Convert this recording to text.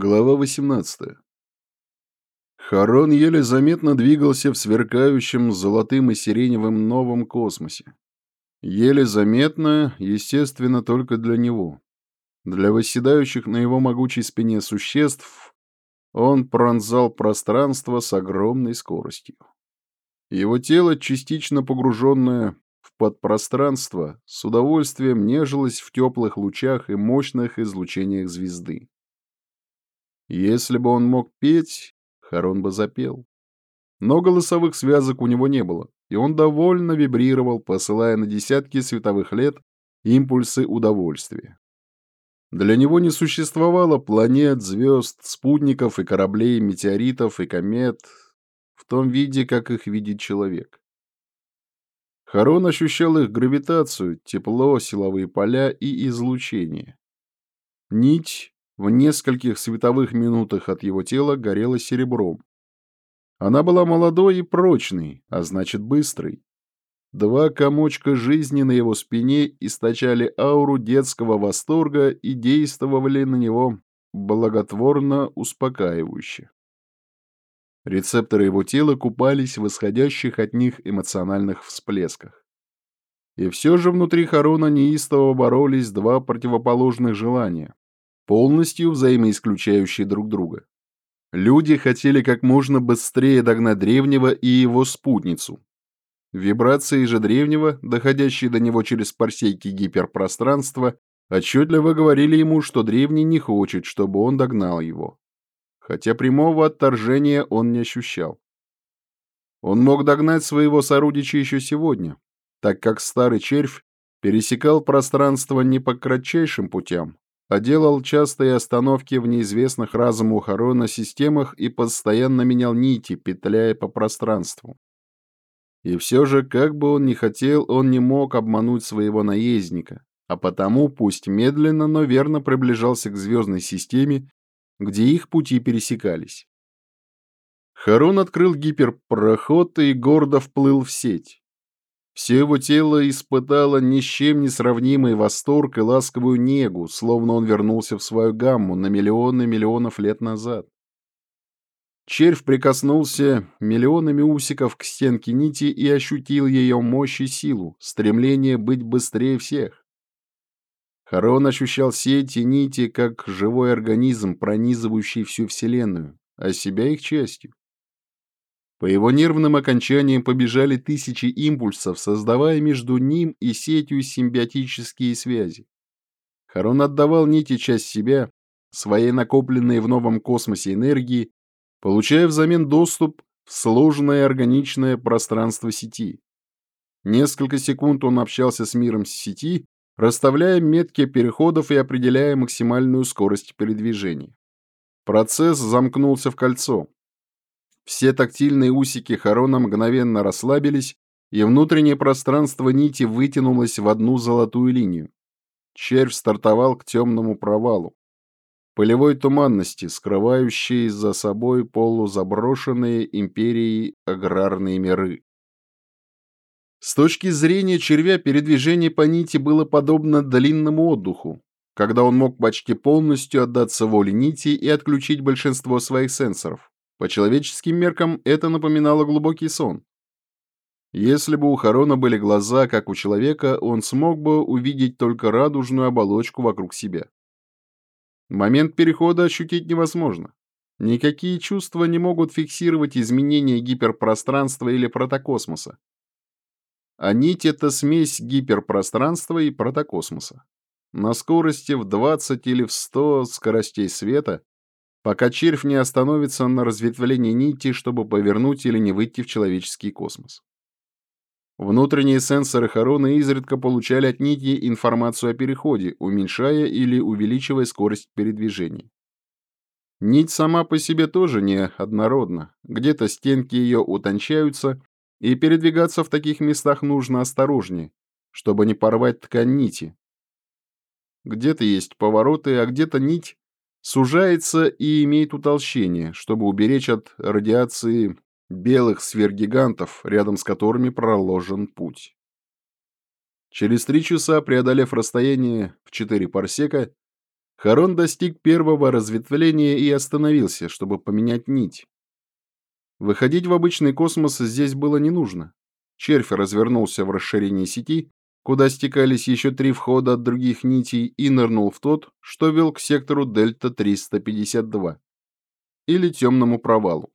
Глава 18. Харон еле заметно двигался в сверкающем золотым и сиреневым новом космосе. Еле заметно, естественно, только для него. Для восседающих на его могучей спине существ он пронзал пространство с огромной скоростью. Его тело, частично погруженное в подпространство, с удовольствием нежилось в теплых лучах и мощных излучениях звезды. Если бы он мог петь, Харон бы запел. Но голосовых связок у него не было, и он довольно вибрировал, посылая на десятки световых лет импульсы удовольствия. Для него не существовало планет, звезд, спутников и кораблей, метеоритов и комет в том виде, как их видит человек. Харон ощущал их гравитацию, тепло, силовые поля и излучение. Нить в нескольких световых минутах от его тела горела серебром. Она была молодой и прочной, а значит быстрой. Два комочка жизни на его спине источали ауру детского восторга и действовали на него благотворно успокаивающе. Рецепторы его тела купались в исходящих от них эмоциональных всплесках. И все же внутри Харона неистово боролись два противоположных желания полностью взаимоисключающие друг друга. Люди хотели как можно быстрее догнать древнего и его спутницу. Вибрации же древнего, доходящие до него через парсейки гиперпространства, отчетливо говорили ему, что древний не хочет, чтобы он догнал его. Хотя прямого отторжения он не ощущал. Он мог догнать своего сородича еще сегодня, так как старый червь пересекал пространство не по кратчайшим путям, а делал частые остановки в неизвестных разуму Харона системах и постоянно менял нити, петляя по пространству. И все же, как бы он ни хотел, он не мог обмануть своего наездника, а потому, пусть медленно, но верно приближался к звездной системе, где их пути пересекались. Харон открыл гиперпроход и гордо вплыл в сеть. Все его тело испытало ни с чем не сравнимый восторг и ласковую негу, словно он вернулся в свою гамму на миллионы миллионов лет назад. Червь прикоснулся миллионами усиков к стенке нити и ощутил ее мощь и силу, стремление быть быстрее всех. Харон ощущал все эти нити как живой организм, пронизывающий всю Вселенную, а себя их частью. По его нервным окончаниям побежали тысячи импульсов, создавая между ним и сетью симбиотические связи. Харон отдавал нити часть себя, своей накопленной в новом космосе энергии, получая взамен доступ в сложное органичное пространство сети. Несколько секунд он общался с миром сети, расставляя метки переходов и определяя максимальную скорость передвижения. Процесс замкнулся в кольцо. Все тактильные усики Харона мгновенно расслабились, и внутреннее пространство нити вытянулось в одну золотую линию. Червь стартовал к темному провалу, полевой туманности, скрывающей за собой полузаброшенные империей аграрные миры. С точки зрения червя передвижение по нити было подобно длинному отдыху, когда он мог почти полностью отдаться воле нити и отключить большинство своих сенсоров. По человеческим меркам это напоминало глубокий сон. Если бы у Харона были глаза, как у человека, он смог бы увидеть только радужную оболочку вокруг себя. Момент перехода ощутить невозможно. Никакие чувства не могут фиксировать изменения гиперпространства или протокосмоса. А нить — это смесь гиперпространства и протокосмоса. На скорости в 20 или в 100 скоростей света пока червь не остановится на разветвлении нити, чтобы повернуть или не выйти в человеческий космос. Внутренние сенсоры Харона изредка получали от нити информацию о переходе, уменьшая или увеличивая скорость передвижения. Нить сама по себе тоже не однородна. Где-то стенки ее утончаются, и передвигаться в таких местах нужно осторожнее, чтобы не порвать ткань нити. Где-то есть повороты, а где-то нить сужается и имеет утолщение, чтобы уберечь от радиации белых сверхгигантов, рядом с которыми проложен путь. Через три часа, преодолев расстояние в четыре парсека, Харон достиг первого разветвления и остановился, чтобы поменять нить. Выходить в обычный космос здесь было не нужно. Червь развернулся в расширении сети, куда стекались еще три входа от других нитей, и нырнул в тот, что вел к сектору Дельта-352, или темному провалу.